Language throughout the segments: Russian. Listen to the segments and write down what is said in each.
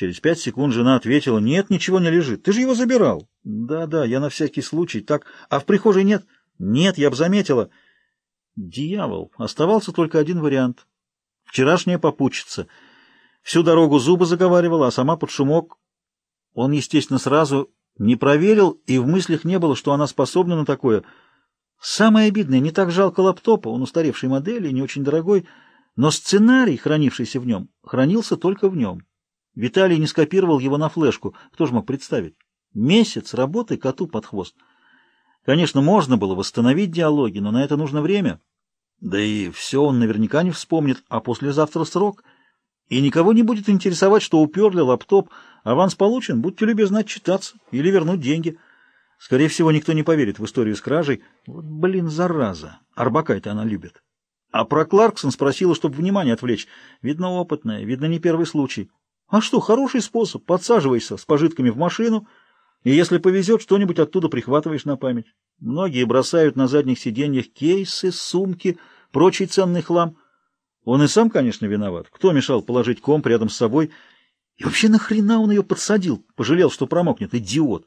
Через пять секунд жена ответила, нет, ничего не лежит. Ты же его забирал. Да-да, я на всякий случай. Так, а в прихожей нет? Нет, я бы заметила. Дьявол. Оставался только один вариант. Вчерашняя попутчица. Всю дорогу зубы заговаривала, а сама под шумок. Он, естественно, сразу не проверил, и в мыслях не было, что она способна на такое. Самое обидное, не так жалко лаптопа, он устаревшей модели, не очень дорогой, но сценарий, хранившийся в нем, хранился только в нем. Виталий не скопировал его на флешку. Кто же мог представить? Месяц работы коту под хвост. Конечно, можно было восстановить диалоги, но на это нужно время. Да и все он наверняка не вспомнит, а послезавтра срок. И никого не будет интересовать, что уперли лаптоп. Аванс получен, будьте любезны отчитаться или вернуть деньги. Скорее всего, никто не поверит в историю с кражей. Вот, блин, зараза. Арбакай-то она любит. А про Кларксон спросила, чтобы внимание отвлечь. Видно, опытная, видно, не первый случай. А что, хороший способ. Подсаживайся с пожитками в машину, и если повезет, что-нибудь оттуда прихватываешь на память. Многие бросают на задних сиденьях кейсы, сумки, прочий ценный хлам. Он и сам, конечно, виноват. Кто мешал положить комп рядом с собой? И вообще нахрена он ее подсадил? Пожалел, что промокнет. Идиот!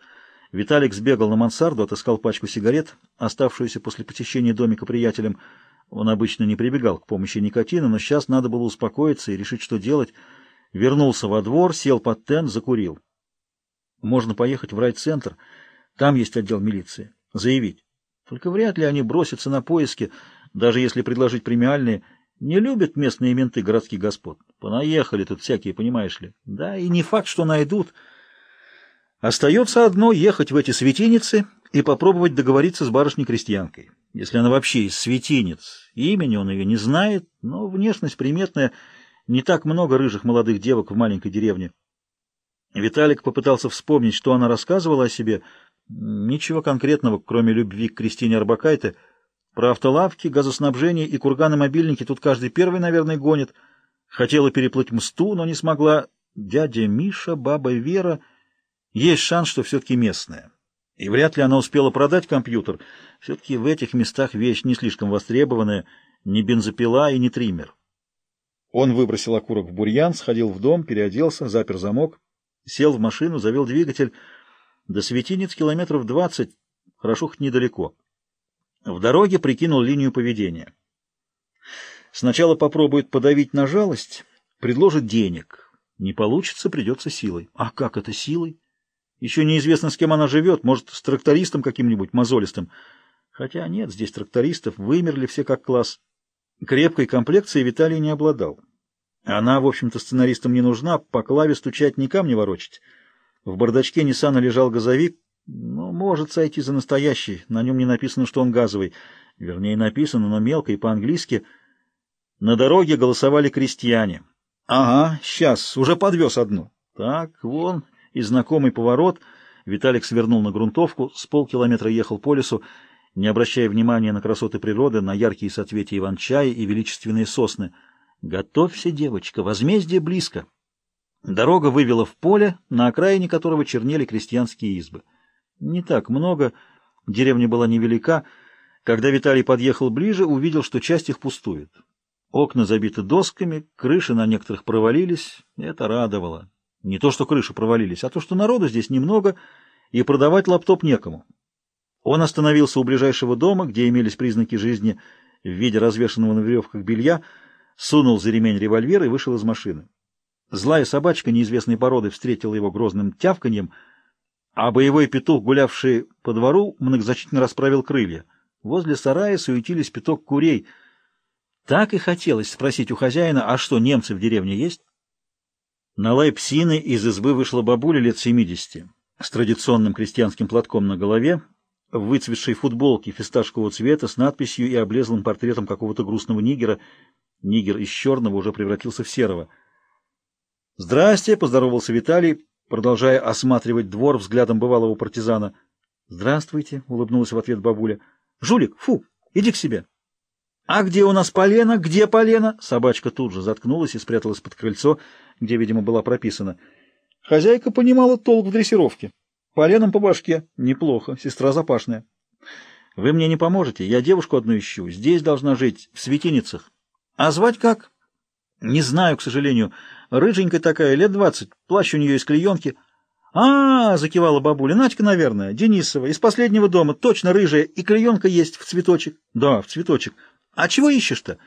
Виталик сбегал на мансарду, отыскал пачку сигарет, оставшуюся после посещения домика приятелем. Он обычно не прибегал к помощи никотина, но сейчас надо было успокоиться и решить, что делать. Вернулся во двор, сел под тент, закурил. Можно поехать в райцентр, там есть отдел милиции, заявить. Только вряд ли они бросятся на поиски, даже если предложить премиальные. Не любят местные менты городских господ. Понаехали тут всякие, понимаешь ли. Да, и не факт, что найдут. Остается одно — ехать в эти светиницы и попробовать договориться с барышней-крестьянкой. Если она вообще из светинец. Имени он ее не знает, но внешность приметная. Не так много рыжих молодых девок в маленькой деревне. Виталик попытался вспомнить, что она рассказывала о себе. Ничего конкретного, кроме любви к Кристине Арбакайте. Про автолавки, газоснабжение и курганы-мобильники тут каждый первый, наверное, гонит. Хотела переплыть мсту, но не смогла. Дядя Миша, баба Вера. Есть шанс, что все-таки местная. И вряд ли она успела продать компьютер. Все-таки в этих местах вещь не слишком востребованная, не бензопила и не триммер. Он выбросил окурок в бурьян, сходил в дом, переоделся, запер замок. Сел в машину, завел двигатель. До светинец километров двадцать, хорошо хоть недалеко. В дороге прикинул линию поведения. Сначала попробует подавить на жалость, предложит денег. Не получится, придется силой. А как это силой? Еще неизвестно, с кем она живет, может, с трактористом каким-нибудь мозолистым. Хотя нет, здесь трактористов, вымерли все как класс. Крепкой комплекции Виталий не обладал. Она, в общем-то, сценаристам не нужна, по клаве стучать ни камни ворочать. В бардачке Ниссана лежал газовик, но может сойти за настоящий, на нем не написано, что он газовый. Вернее, написано, но мелко и по-английски. На дороге голосовали крестьяне. Ага, сейчас, уже подвез одну. Так, вон, и знакомый поворот. Виталик свернул на грунтовку, с полкилометра ехал по лесу, не обращая внимания на красоты природы, на яркие соцветия иван-чая и величественные сосны — Готовься, девочка, возмездие близко. Дорога вывела в поле, на окраине которого чернели крестьянские избы. Не так много, деревня была невелика. Когда Виталий подъехал ближе, увидел, что часть их пустует. Окна забиты досками, крыши на некоторых провалились. Это радовало. Не то, что крыши провалились, а то, что народу здесь немного, и продавать лаптоп некому. Он остановился у ближайшего дома, где имелись признаки жизни в виде развешанного на веревках белья, сунул за ремень револьвер и вышел из машины. Злая собачка неизвестной породы встретила его грозным тявканьем, а боевой петух, гулявший по двору, многозначительно расправил крылья. Возле сарая суетились пяток курей. Так и хотелось спросить у хозяина, а что, немцы в деревне есть? На лай псины из избы вышла бабуля лет семидесяти, с традиционным крестьянским платком на голове, в выцветшей футболке фисташкового цвета с надписью и облезлым портретом какого-то грустного нигера — Нигер из черного уже превратился в серого. «Здрасте!» — поздоровался Виталий, продолжая осматривать двор взглядом бывалого партизана. «Здравствуйте!» — улыбнулась в ответ бабуля. «Жулик, фу, иди к себе!» «А где у нас полено? Где полено?» Собачка тут же заткнулась и спряталась под крыльцо, где, видимо, была прописана. Хозяйка понимала толк в дрессировке. Поленом по башке. Неплохо. Сестра запашная. «Вы мне не поможете. Я девушку одну ищу. Здесь должна жить, в светиницах. А звать как? Не знаю, к сожалению. Рыженькая такая, лет двадцать, плащ у нее из клеенки. А, -а, -а закивала бабуля, Надька, наверное, Денисова, из последнего дома, точно рыжая, и клеенка есть в цветочек. Да, в цветочек. А чего ищешь-то?